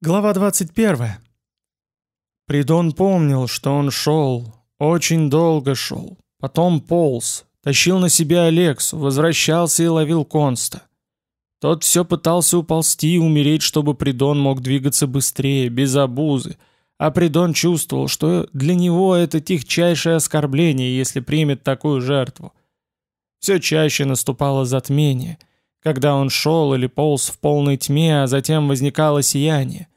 Глава 21. Придон помнил, что он шел, очень долго шел, потом полз, тащил на себе Алексу, возвращался и ловил Конста. Тот все пытался уползти и умереть, чтобы Придон мог двигаться быстрее, без обузы, а Придон чувствовал, что для него это тихчайшее оскорбление, если примет такую жертву. Все чаще наступало затмение — когда он шел или полз в полной тьме, а затем возникало сияние.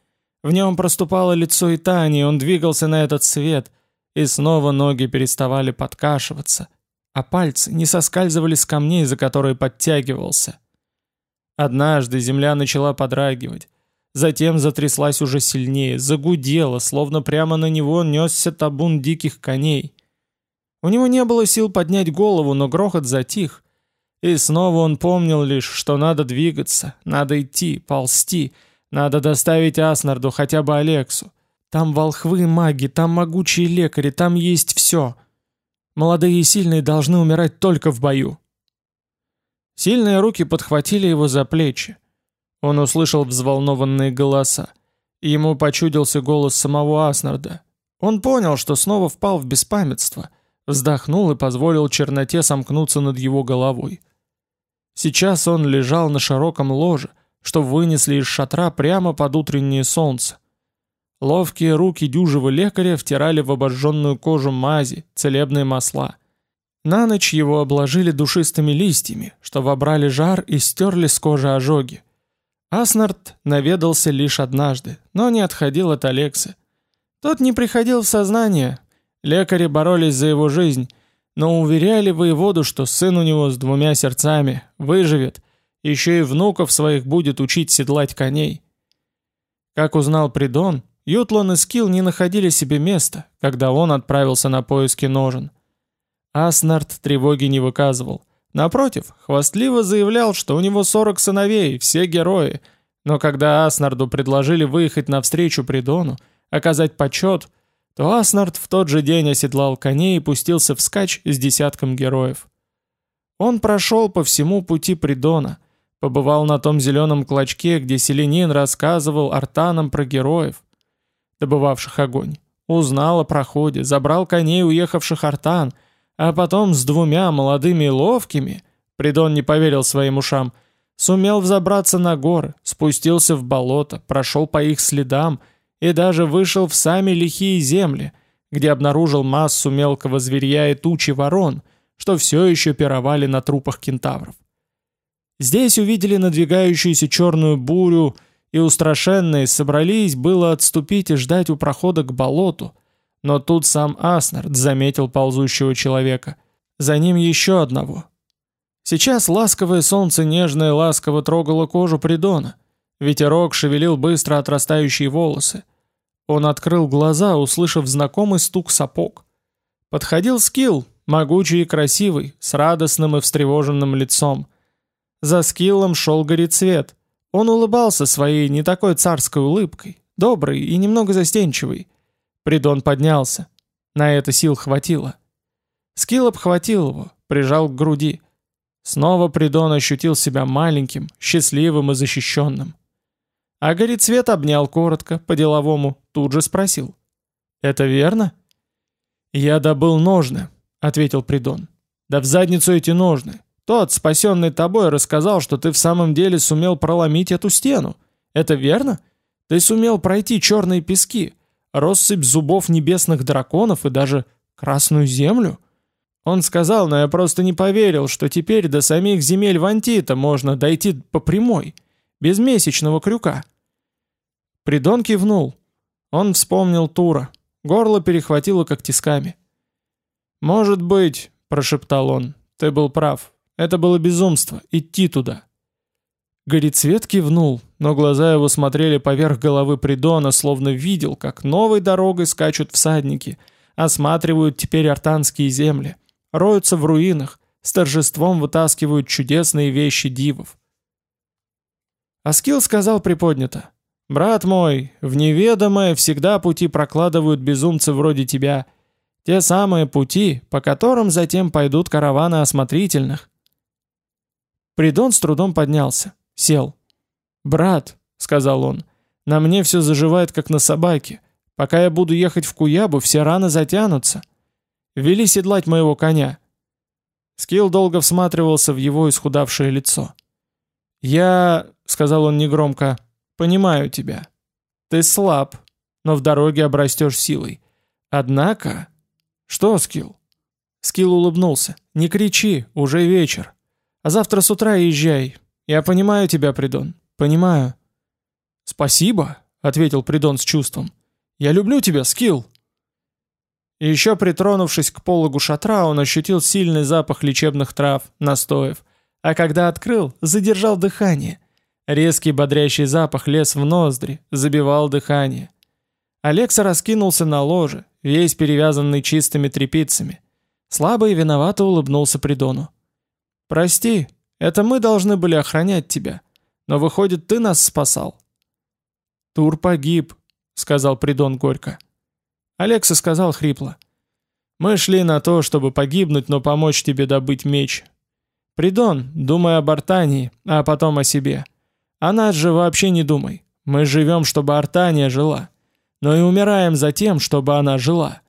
В нем проступало лицо и Тани, он двигался на этот свет, и снова ноги переставали подкашиваться, а пальцы не соскальзывали с камней, за которые подтягивался. Однажды земля начала подрагивать, затем затряслась уже сильнее, загудела, словно прямо на него несся табун диких коней. У него не было сил поднять голову, но грохот затих — и снова он помнил лишь, что надо двигаться, надо идти, ползти, надо доставить Аснарду хотя бы Алексу. Там волхвы маги, там могучие лекари, там есть все. Молодые и сильные должны умирать только в бою. Сильные руки подхватили его за плечи. Он услышал взволнованные голоса. Ему почудился голос самого Аснарда. Он понял, что снова впал в беспамятство, вздохнул и позволил черноте сомкнуться над его головой. Сейчас он лежал на широком ложе, что вынесли из шатра прямо под утреннее солнце. Ловкие руки дюжего лекаря втирали в обожженную кожу мази, целебные масла. На ночь его обложили душистыми листьями, что вобрали жар и стерли с кожи ожоги. Аснард наведался лишь однажды, но не отходил от Алексы. Тот не приходил в сознание. Лекари боролись за его жизнь, но уверяли воеводу, что сын у него с двумя сердцами, выживет, еще и внуков своих будет учить седлать коней. Как узнал Придон, Ютлан и Скилл не находили себе места, когда он отправился на поиски ножен. Аснард тревоги не выказывал. Напротив, хвастливо заявлял, что у него 40 сыновей, все герои, но когда Аснарду предложили выехать навстречу Придону, оказать почет – то Аснард в тот же день оседлал коней и пустился в скач с десятком героев. Он прошел по всему пути Придона, побывал на том зеленом клочке, где Селенин рассказывал артанам про героев, добывавших огонь, узнал о проходе, забрал коней уехавших артан, а потом с двумя молодыми и ловкими, Придон не поверил своим ушам, сумел взобраться на горы, спустился в болото, прошел по их следам и даже вышел в сами лихие земли, где обнаружил массу мелкого зверья и тучи ворон, что все еще пировали на трупах кентавров. Здесь увидели надвигающуюся черную бурю, и устрашенные собрались было отступить и ждать у прохода к болоту, но тут сам Аснард заметил ползущего человека. За ним еще одного. Сейчас ласковое солнце нежно и ласково трогало кожу Придона. Ветерок шевелил быстро отрастающие волосы. Он открыл глаза, услышав знакомый стук сапог. Подходил Скилл, могучий и красивый, с радостным и встревоженным лицом. За Скиллом шел Горецвет. Он улыбался своей не такой царской улыбкой, добрый и немного застенчивый. Придон поднялся. На это сил хватило. Скилл обхватил его, прижал к груди. Снова Придон ощутил себя маленьким, счастливым и защищенным. А Горецвет обнял коротко, по-деловому, тут же спросил. «Это верно?» «Я добыл ножны», — ответил Придон. «Да в задницу эти ножны. Тот, спасенный тобой, рассказал, что ты в самом деле сумел проломить эту стену. Это верно? Ты сумел пройти черные пески, россыпь зубов небесных драконов и даже Красную Землю?» Он сказал, но я просто не поверил, что теперь до самих земель Вантита можно дойти по прямой, без месячного крюка. Придон кивнул. Он вспомнил Тура. Горло перехватило как тисками. «Может быть», — прошептал он, — «ты был прав. Это было безумство, идти туда». Горецвет кивнул, но глаза его смотрели поверх головы Придона, словно видел, как новой дорогой скачут всадники, осматривают теперь артанские земли, роются в руинах, с торжеством вытаскивают чудесные вещи дивов. Аскил сказал приподнято, «Брат мой, в неведомое всегда пути прокладывают безумцы вроде тебя. Те самые пути, по которым затем пойдут караваны осмотрительных». Придон с трудом поднялся, сел. «Брат», — сказал он, На мне все заживает, как на собаке. Пока я буду ехать в Куябу, все раны затянутся. Вели седлать моего коня». Скилл долго всматривался в его исхудавшее лицо. «Я...» — сказал он негромко. «Понимаю тебя. Ты слаб, но в дороге обрастешь силой. Однако...» «Что, Скилл?» Скилл улыбнулся. «Не кричи, уже вечер. А завтра с утра езжай. Я понимаю тебя, Придон. Понимаю». «Спасибо», — ответил Придон с чувством. «Я люблю тебя, Скилл». И еще притронувшись к пологу шатра, он ощутил сильный запах лечебных трав, настоев, а когда открыл, задержал дыхание. Резкий бодрящий запах лез в ноздри, забивал дыхание. Алекса раскинулся на ложе, весь перевязанный чистыми тряпицами. Слабо и виновато улыбнулся Придону. «Прости, это мы должны были охранять тебя, но выходит, ты нас спасал». «Тур погиб», — сказал Придон горько. Алекса сказал хрипло. «Мы шли на то, чтобы погибнуть, но помочь тебе добыть меч. Придон, думай об Артании, а потом о себе. О нас же вообще не думай. Мы живем, чтобы Артания жила. Но и умираем за тем, чтобы она жила».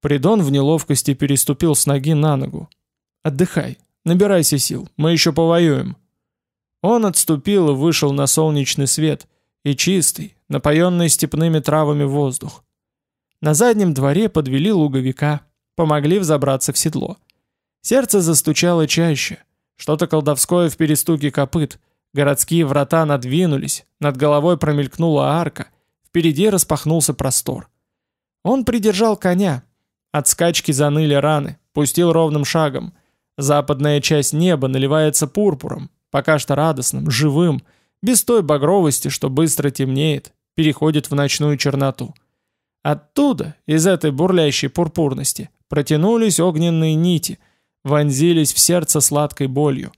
Придон в неловкости переступил с ноги на ногу. «Отдыхай, набирайся сил, мы еще повоюем». Он отступил и вышел на солнечный свет, и чистый, напоенный степными травами воздух. На заднем дворе подвели луговика, помогли взобраться в седло. Сердце застучало чаще. Что-то колдовское в перестуке копыт. Городские врата надвинулись, над головой промелькнула арка, впереди распахнулся простор. Он придержал коня. От скачки заныли раны, пустил ровным шагом. Западная часть неба наливается пурпуром, пока что радостным, живым, без той багровости, что быстро темнеет, переходит в ночную черноту. Оттуда, из этой бурлящей пурпурности, протянулись огненные нити, вонзились в сердце сладкой болью.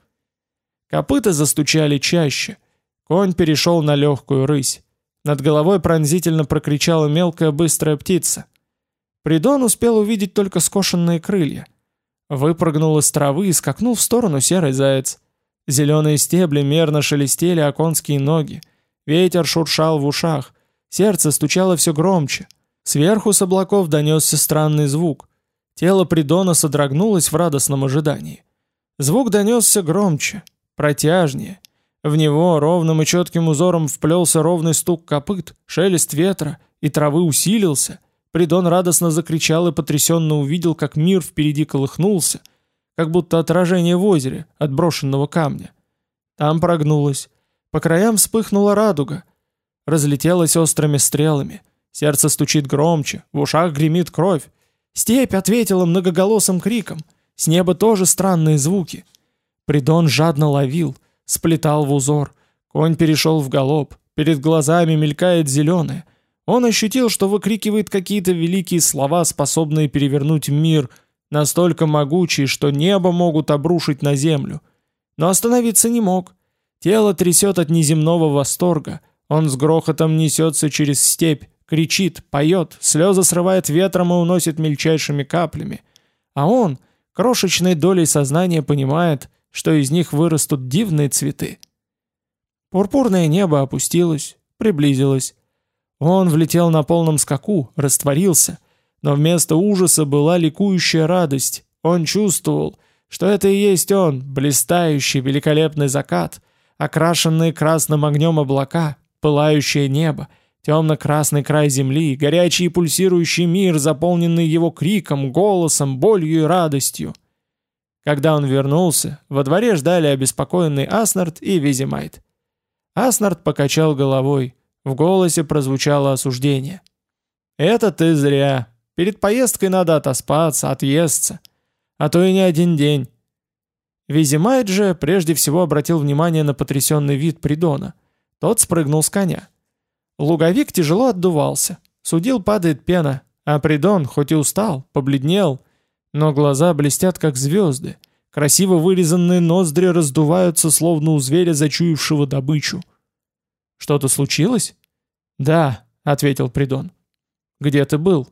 Копыта застучали чаще. Конь перешел на легкую рысь. Над головой пронзительно прокричала мелкая быстрая птица. Придон успел увидеть только скошенные крылья. Выпрыгнул из травы и скакнул в сторону серый заяц. Зеленые стебли мерно шелестели о конские ноги. Ветер шуршал в ушах. Сердце стучало все громче. Сверху с облаков донесся странный звук. Тело Придона содрогнулось в радостном ожидании. Звук донесся громче, протяжнее. В него ровным и четким узором вплелся ровный стук копыт, шелест ветра, и травы усилился. Придон радостно закричал и потрясенно увидел, как мир впереди колыхнулся, как будто отражение в озере от брошенного камня. Там прогнулось. По краям вспыхнула радуга. Разлетелась острыми стрелами — Сердце стучит громче, в ушах гремит кровь. Степь ответила многоголосым криком. С неба тоже странные звуки. Придон жадно ловил, сплетал в узор. Конь перешел в галоп. Перед глазами мелькает зеленое. Он ощутил, что выкрикивает какие-то великие слова, способные перевернуть мир, настолько могучие, что небо могут обрушить на землю. Но остановиться не мог. Тело трясет от неземного восторга. Он с грохотом несется через степь, кричит, поет, слезы срывает ветром и уносит мельчайшими каплями. А он, крошечной долей сознания, понимает, что из них вырастут дивные цветы. Пурпурное небо опустилось, приблизилось. Он влетел на полном скаку, растворился, но вместо ужаса была ликующая радость. Он чувствовал, что это и есть он, блистающий великолепный закат, окрашенные красным огнем облака, пылающее небо — Темно-красный край земли, горячий и пульсирующий мир, заполненный его криком, голосом, болью и радостью. Когда он вернулся, во дворе ждали обеспокоенный Аснард и Визимайт. Аснард покачал головой, в голосе прозвучало осуждение. «Это ты зря. Перед поездкой надо отоспаться, отъесться. А то и не один день». Визимайт же прежде всего обратил внимание на потрясенный вид Придона. Тот спрыгнул с коня. Луговик тяжело отдувался. Судил падает пена, а Придон, хоть и устал, побледнел, но глаза блестят, как звезды. Красиво вырезанные ноздри раздуваются, словно у зверя, зачуявшего добычу. «Что-то случилось?» «Да», — ответил Придон. «Где ты был?»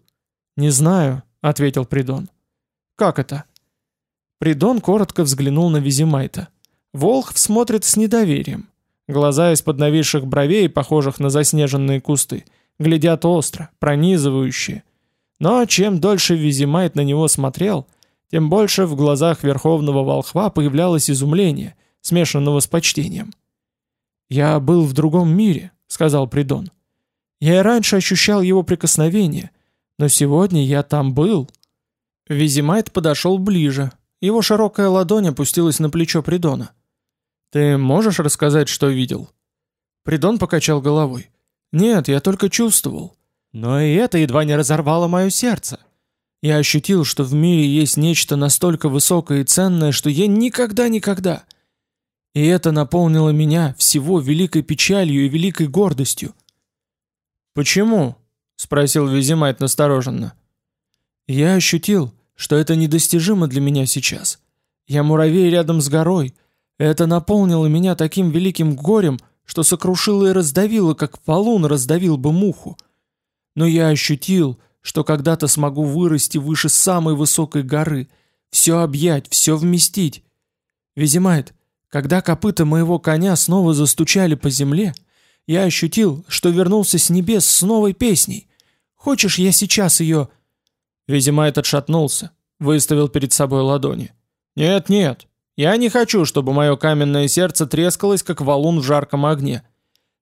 «Не знаю», — ответил Придон. «Как это?» Придон коротко взглянул на Визимайта. Волхв смотрит с недоверием. Глаза из-под нависших бровей, похожих на заснеженные кусты, глядят остро, пронизывающие. Но чем дольше Визимайт на него смотрел, тем больше в глазах верховного волхва появлялось изумление, смешанного с почтением. «Я был в другом мире», — сказал Придон. «Я и раньше ощущал его прикосновение, но сегодня я там был». Визимайт подошел ближе. Его широкая ладонь опустилась на плечо Придона. «Ты можешь рассказать, что видел?» Придон покачал головой. «Нет, я только чувствовал. Но и это едва не разорвало мое сердце. Я ощутил, что в мире есть нечто настолько высокое и ценное, что я никогда-никогда... И это наполнило меня всего великой печалью и великой гордостью. «Почему?» — спросил Визимайт настороженно. «Я ощутил, что это недостижимо для меня сейчас. Я муравей рядом с горой, это наполнило меня таким великим горем, что сокрушило и раздавило, как полун раздавил бы муху. Но я ощутил, что когда-то смогу вырасти выше самой высокой горы, все объять, все вместить. Визимайт, когда копыта моего коня снова застучали по земле, я ощутил, что вернулся с небес с новой песней. Хочешь, я сейчас ее...» Визимайт отшатнулся, выставил перед собой ладони. «Нет-нет, я не хочу, чтобы мое каменное сердце трескалось, как валун в жарком огне.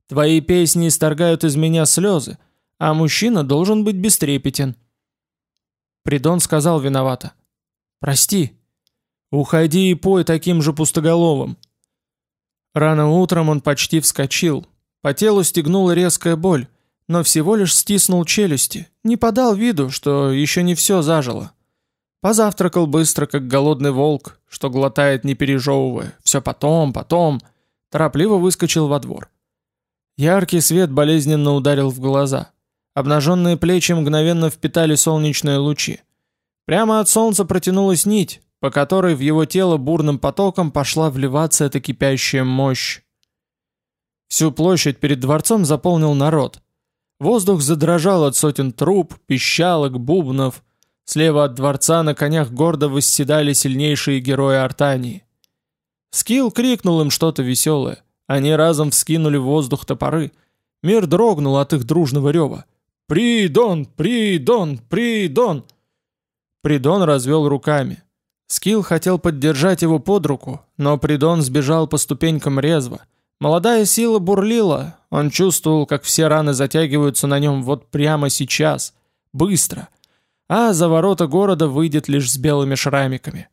Твои песни исторгают из меня слезы, а мужчина должен быть бестрепетен». Придон сказал виновато. «Прости. Уходи и пой таким же пустоголовым». Рано утром он почти вскочил. По телу стегнула резкая боль, но всего лишь стиснул челюсти, не подал виду, что еще не все зажило. Позавтракал быстро, как голодный волк, что глотает не пережевывая. Все потом, потом. Торопливо выскочил во двор. Яркий свет болезненно ударил в глаза. Обнаженные плечи мгновенно впитали солнечные лучи. Прямо от солнца протянулась нить, по которой в его тело бурным потоком пошла вливаться эта кипящая мощь. Всю площадь перед дворцом заполнил народ. Воздух задрожал от сотен труб, пищалок, бубнов — Слева от дворца на конях гордо восседали сильнейшие герои Артании. Скилл крикнул им что-то веселое. Они разом вскинули в воздух топоры. Мир дрогнул от их дружного рева. «Придон! Придон! Придон!» Придон развел руками. Скилл хотел поддержать его под руку, но Придон сбежал по ступенькам резво. Молодая сила бурлила, он чувствовал, как все раны затягиваются на нем вот прямо сейчас, быстро — а за ворота города выйдет лишь с белыми шрамиками.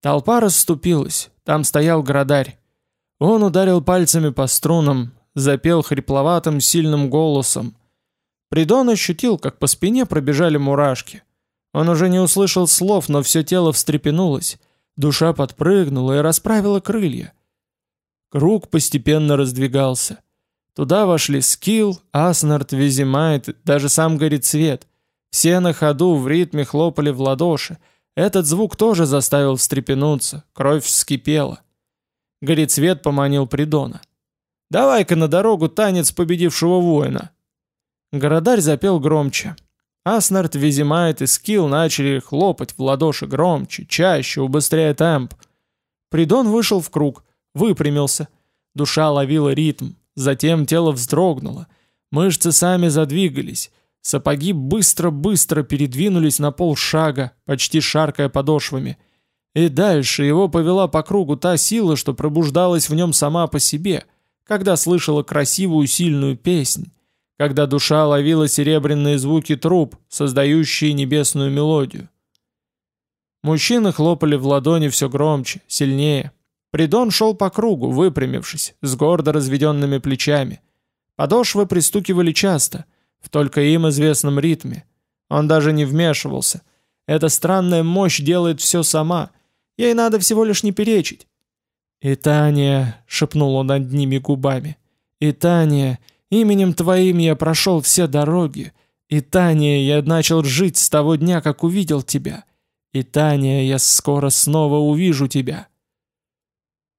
Толпа расступилась, там стоял градарь. Он ударил пальцами по струнам, запел хрипловатым сильным голосом. Придон ощутил, как по спине пробежали мурашки. Он уже не услышал слов, но все тело встрепенулось, душа подпрыгнула и расправила крылья. Круг постепенно раздвигался. Туда вошли Скилл, Аснард, Визимайт, даже сам Горецвет — все на ходу в ритме хлопали в ладоши. Этот звук тоже заставил встрепенуться, кровь вскипела. Горецвет поманил Придона. «Давай-ка на дорогу танец победившего воина!» Городарь запел громче. Аснард, Визимайт и Скилл начали хлопать в ладоши громче, чаще, убыстряя темп. Придон вышел в круг, выпрямился. Душа ловила ритм, затем тело вздрогнуло. Мышцы сами задвигались. Сапоги быстро-быстро передвинулись на полшага, почти шаркая подошвами. И дальше его повела по кругу та сила, что пробуждалась в нем сама по себе, когда слышала красивую сильную песнь, когда душа ловила серебряные звуки труб, создающие небесную мелодию. Мужчины хлопали в ладони все громче, сильнее. Придон шел по кругу, выпрямившись, с гордо разведенными плечами. Подошвы пристукивали часто — в только им известном ритме. Он даже не вмешивался. Эта странная мощь делает все сама. Ей надо всего лишь не перечить. «Итания», — шепнул он одними губами, — «Итания, именем твоим я прошел все дороги. Итания, я начал жить с того дня, как увидел тебя. Итания, я скоро снова увижу тебя».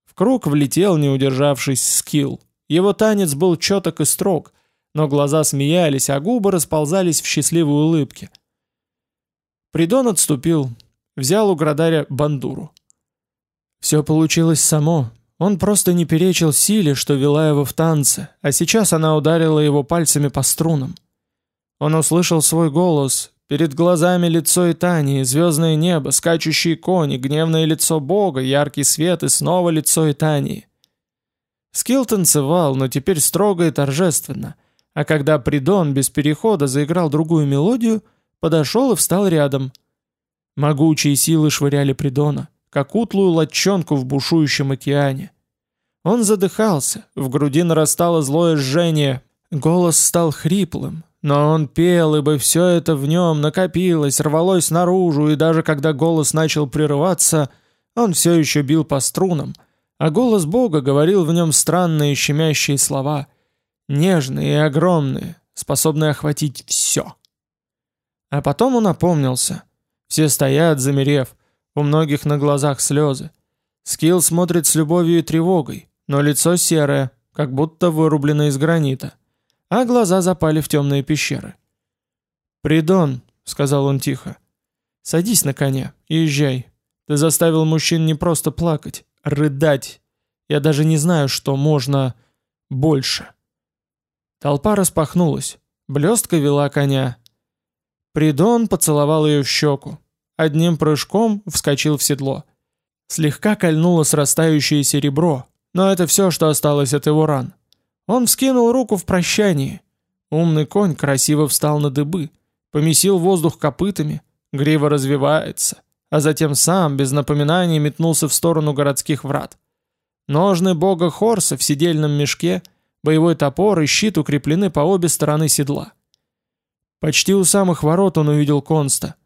В круг влетел, не удержавшись, скилл. Его танец был четок и строг, но глаза смеялись, а губы расползались в счастливой улыбке. Придон отступил, взял у Градаря бандуру. «Все получилось само. Он просто не перечил силе, что вела его в танце, а сейчас она ударила его пальцами по струнам. Он услышал свой голос, перед глазами лицо Итании, звездное небо, скачущие кони, гневное лицо Бога, яркий свет и снова лицо Итании. Скилл танцевал, но теперь строго и торжественно, а когда Придон без перехода заиграл другую мелодию, подошел и встал рядом. Могучие силы швыряли Придона как утлую лодчонку в бушующем океане. Он задыхался, в груди нарастало злое жжение, голос стал хриплым, но он пел, ибо все это в нем накопилось, рвалось наружу, и даже когда голос начал прерываться, он все еще бил по струнам, а голос Бога говорил в нем странные щемящие слова, нежные и огромные, способные охватить все. А потом он опомнился. Все стоят, замерев, у многих на глазах слезы. Скилл смотрит с любовью и тревогой, но лицо серое, как будто вырублено из гранита, а глаза запали в темные пещеры. «Придон», — сказал он тихо, — «садись на коня и езжай. Ты заставил мужчин не просто плакать, а рыдать. Я даже не знаю, что можно больше». Толпа распахнулась, блестка вела коня. Придон поцеловал ее в щеку, одним прыжком вскочил в седло. Слегка кольнуло срастающееся ребро, но это все, что осталось от его ран. Он вскинул руку в прощании. Умный конь красиво встал на дыбы, помесил воздух копытами, грива развивается, а затем сам, без напоминаний, метнулся в сторону городских врат. Ножны бога Хорса в сидельном мешке, боевой топор и щит укреплены по обе стороны седла. Почти у самых ворот он увидел Конста —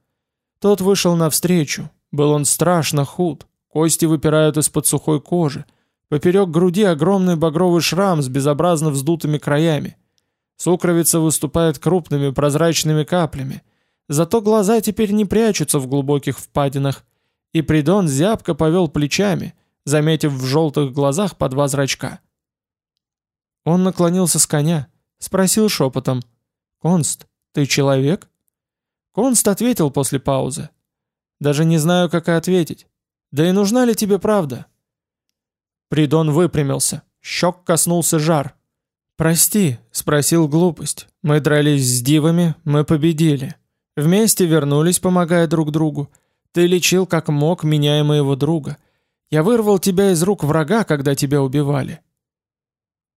тот вышел навстречу. Был он страшно худ. Кости выпирают из-под сухой кожи. Поперек груди огромный багровый шрам с безобразно вздутыми краями. Сукровица выступает крупными прозрачными каплями. Зато глаза теперь не прячутся в глубоких впадинах. И Придон зябко повел плечами, заметив в желтых глазах по два зрачка. Он наклонился с коня, спросил шепотом. «Конст, ты человек?» Конст ответил после паузы. «Даже не знаю, как и ответить. Да и нужна ли тебе правда?» Придон выпрямился. Щек коснулся жар. «Прости», — спросил глупость. «Мы дрались с дивами, мы победили. Вместе вернулись, помогая друг другу. Ты лечил как мог меня и моего друга. Я вырвал тебя из рук врага, когда тебя убивали».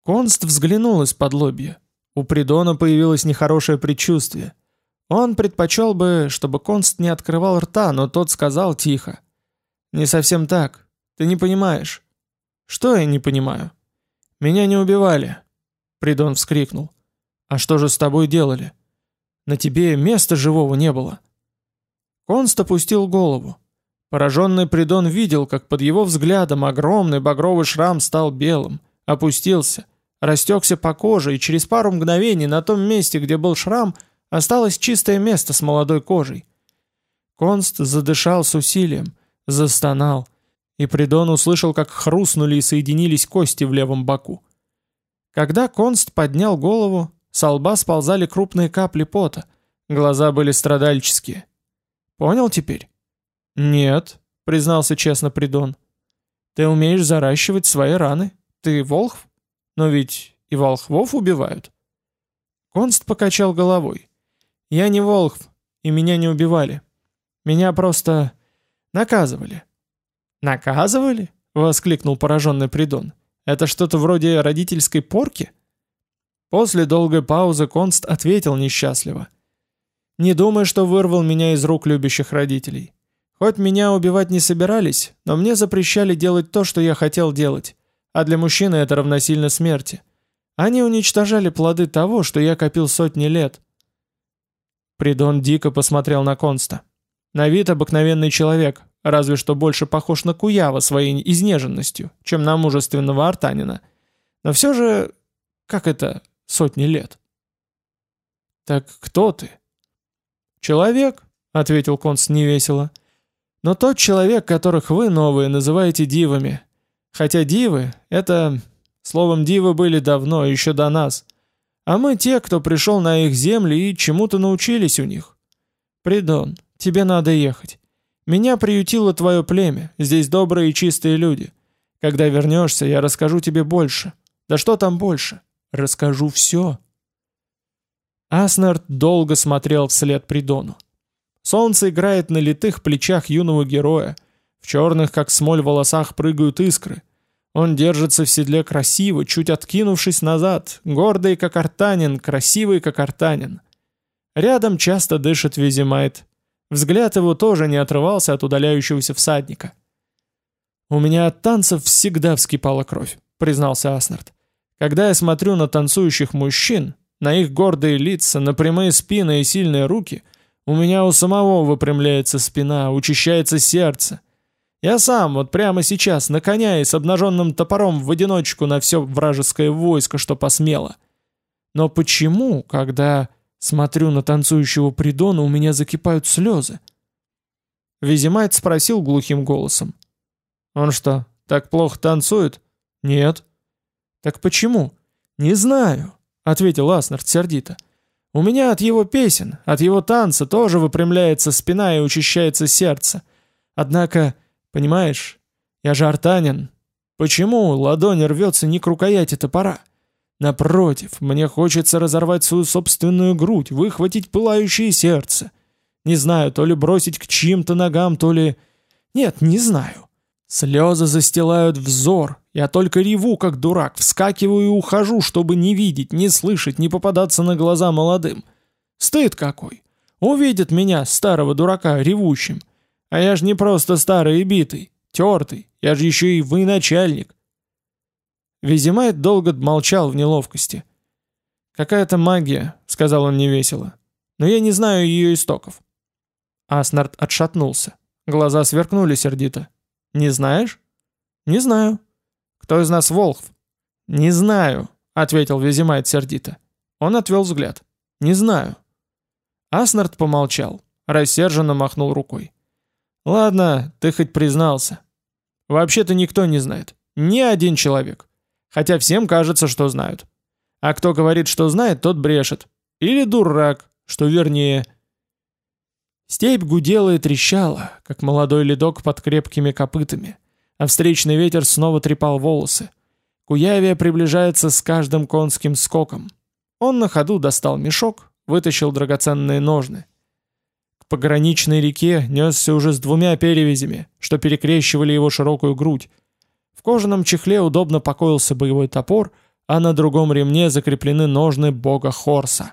Конст взглянул из-под лобья. У Придона появилось нехорошее предчувствие — он предпочел бы, чтобы Конст не открывал рта, но тот сказал тихо. «Не совсем так. Ты не понимаешь». «Что я не понимаю?» «Меня не убивали», — Придон вскрикнул. «А что же с тобой делали? На тебе места живого не было». Конст опустил голову. Пораженный Придон видел, как под его взглядом огромный багровый шрам стал белым, опустился, растекся по коже, и через пару мгновений на том месте, где был шрам, — Осталось чистое место с молодой кожей. Конст задышал с усилием, застонал, и Придон услышал, как хрустнули и соединились кости в левом боку. Когда Конст поднял голову, с лба сползали крупные капли пота, глаза были страдальческие. «Понял теперь?» «Нет», — признался честно Придон. «Ты умеешь заращивать свои раны? Ты волхв? Но ведь и волхвов убивают». Конст покачал головой. Я не Волхв, и меня не убивали. Меня просто наказывали». «Наказывали?» — воскликнул пораженный Придон. «Это что-то вроде родительской порки?» После долгой паузы Конст ответил несчастливо. «Не думай, что вырвал меня из рук любящих родителей. Хоть меня убивать не собирались, но мне запрещали делать то, что я хотел делать, а для мужчины это равносильно смерти. Они уничтожали плоды того, что я копил сотни лет, Придон дико посмотрел на Конста. На вид обыкновенный человек, разве что больше похож на Куява своей изнеженностью, чем на мужественного артанина. Но все же, как это, сотни лет. «Так кто ты?» «Человек», — ответил Конст невесело. «Но тот человек, которых вы, новые, называете дивами. Хотя дивы — это... Словом, дивы были давно, еще до нас. А мы те, кто пришел на их земли и чему-то научились у них. Придон, тебе надо ехать. Меня приютило твое племя, здесь добрые и чистые люди. Когда вернешься, я расскажу тебе больше. Да что там больше? Расскажу все. Аснард долго смотрел вслед Придону. Солнце играет на литых плечах юного героя. В черных, как смоль, волосах прыгают искры. Он держится в седле красиво, чуть откинувшись назад, гордый, как артанин, красивый, как артанин. Рядом часто дышит Визимайт. Взгляд его тоже не отрывался от удаляющегося всадника. «У меня от танцев всегда вскипала кровь», — признался Аснард. «Когда я смотрю на танцующих мужчин, на их гордые лица, на прямые спины и сильные руки, у меня у самого выпрямляется спина, учащается сердце. Я сам вот прямо сейчас на коня и с обнаженным топором в одиночку на все вражеское войско, что посмело. Но почему, когда смотрю на танцующего Придона, у меня закипают слезы? Визимайт спросил глухим голосом. «Он что, так плохо танцует?» «Нет». «Так почему?» «Не знаю», — ответил Аснард сердито. «У меня от его песен, от его танца тоже выпрямляется спина и учащается сердце. Однако Понимаешь? Я же артанин. Почему ладонь рвется не к рукояти топора? Напротив, мне хочется разорвать свою собственную грудь, выхватить пылающее сердце. Не знаю, то ли бросить к чьим-то ногам, то ли... Нет, не знаю. Слезы застилают взор. Я только реву, как дурак, вскакиваю и ухожу, чтобы не видеть, не слышать, не попадаться на глаза молодым. Стыд какой. Увидят меня, старого дурака, ревущим. А я же не просто старый и битый, тертый, я же еще и военачальник. Визимайт долго молчал в неловкости. «Какая-то магия», — сказал он невесело. «Но я не знаю ее истоков». Аснард отшатнулся. Глаза сверкнули сердито. «Не знаешь?» «Не знаю». «Кто из нас Волхв?» «Не знаю», — ответил Визимайт сердито. Он отвел взгляд. «Не знаю». Аснард помолчал, рассерженно махнул рукой. Ладно, ты хоть признался. Вообще-то никто не знает. Ни один человек. Хотя всем кажется, что знают. А кто говорит, что знает, тот брешет. Или дурак, что вернее. Степь гудела и трещала, как молодой ледок под крепкими копытами, а встречный ветер снова трепал волосы. Куявия приближается с каждым конским скоком. Он на ходу достал мешок, вытащил драгоценные ножны пограничной реке несся уже с двумя перевязями, что перекрещивали его широкую грудь. В кожаном чехле удобно покоился боевой топор, а на другом ремне закреплены ножны бога Хорса.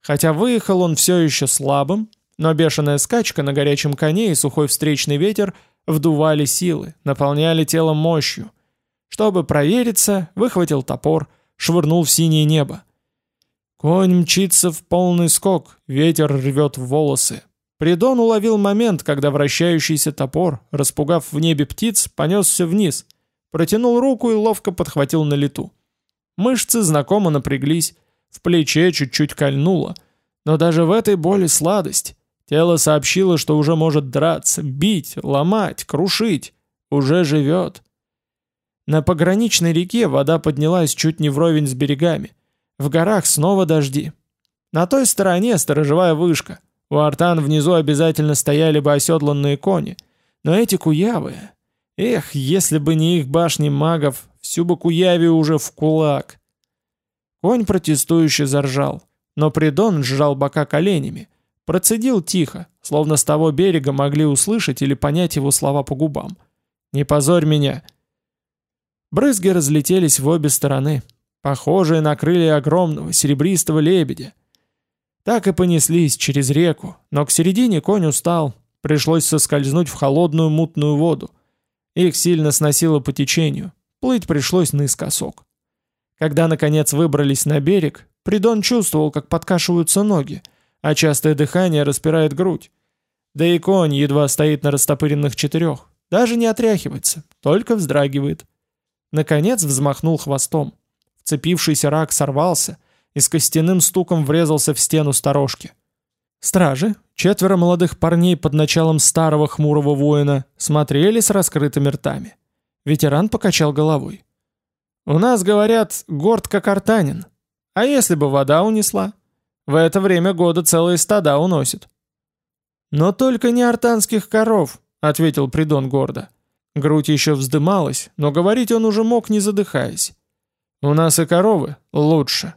Хотя выехал он все еще слабым, но бешеная скачка на горячем коне и сухой встречный ветер вдували силы, наполняли тело мощью. Чтобы провериться, выхватил топор, швырнул в синее небо. Конь мчится в полный скок, ветер рвет волосы. Придон уловил момент, когда вращающийся топор, распугав в небе птиц, понесся вниз, протянул руку и ловко подхватил на лету. Мышцы знакомо напряглись, в плече чуть-чуть кольнуло, но даже в этой боли сладость. Тело сообщило, что уже может драться, бить, ломать, крушить. Уже живет. На пограничной реке вода поднялась чуть не вровень с берегами. В горах снова дожди. На той стороне сторожевая вышка. У артан внизу обязательно стояли бы оседланные кони. Но эти куявы... Эх, если бы не их башни магов, всю бы куявию уже в кулак. Конь протестующе заржал, но Придон сжал бока коленями. Процедил тихо, словно с того берега могли услышать или понять его слова по губам. «Не позорь меня!» Брызги разлетелись в обе стороны, похожие на крылья огромного серебристого лебедя. Так и понеслись через реку, но к середине конь устал, пришлось соскользнуть в холодную мутную воду. Их сильно сносило по течению, плыть пришлось наискосок. Когда, наконец, выбрались на берег, Придон чувствовал, как подкашиваются ноги, а частое дыхание распирает грудь. Да и конь едва стоит на растопыренных четырех, даже не отряхивается, только вздрагивает. Наконец взмахнул хвостом. Цепившийся рак сорвался и с костяным стуком врезался в стену сторожки. Стражи, четверо молодых парней под началом старого хмурого воина, смотрели с раскрытыми ртами. Ветеран покачал головой. «У нас, говорят, горд как артанин. А если бы вода унесла? В это время года целые стада уносит». «Но только не артанских коров», — ответил Придон гордо. Грудь еще вздымалась, но говорить он уже мог, не задыхаясь. «У нас и коровы лучше».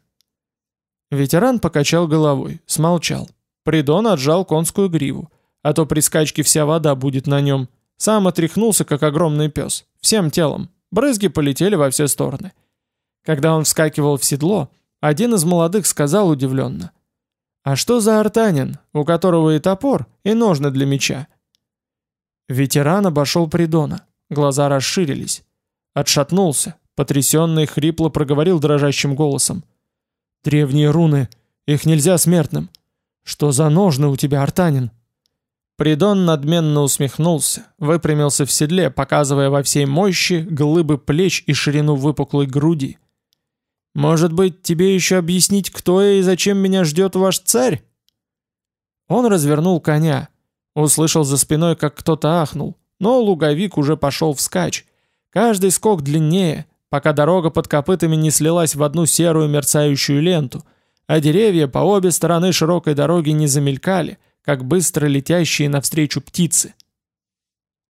Ветеран покачал головой, смолчал. Придон отжал конскую гриву, а то при скачке вся вода будет на нем. Сам отряхнулся, как огромный пес, всем телом. Брызги полетели во все стороны. Когда он вскакивал в седло, один из молодых сказал удивленно. «А что за артанин, у которого и топор, и ножны для меча?» Ветеран обошел Придона. Глаза расширились. Отшатнулся, потрясенный хрипло проговорил дрожащим голосом. «Древние руны, их нельзя смертным. Что за ножны у тебя, Артанин?» Придон надменно усмехнулся, выпрямился в седле, показывая во всей мощи глыбы плеч и ширину выпуклой груди. «Может быть, тебе еще объяснить, кто я и зачем меня ждет ваш царь?» Он развернул коня, услышал за спиной, как кто-то ахнул, но луговик уже пошел вскачь. Каждый скок длиннее, пока дорога под копытами не слилась в одну серую мерцающую ленту, а деревья по обе стороны широкой дороги не замелькали — как быстро летящие навстречу птицы.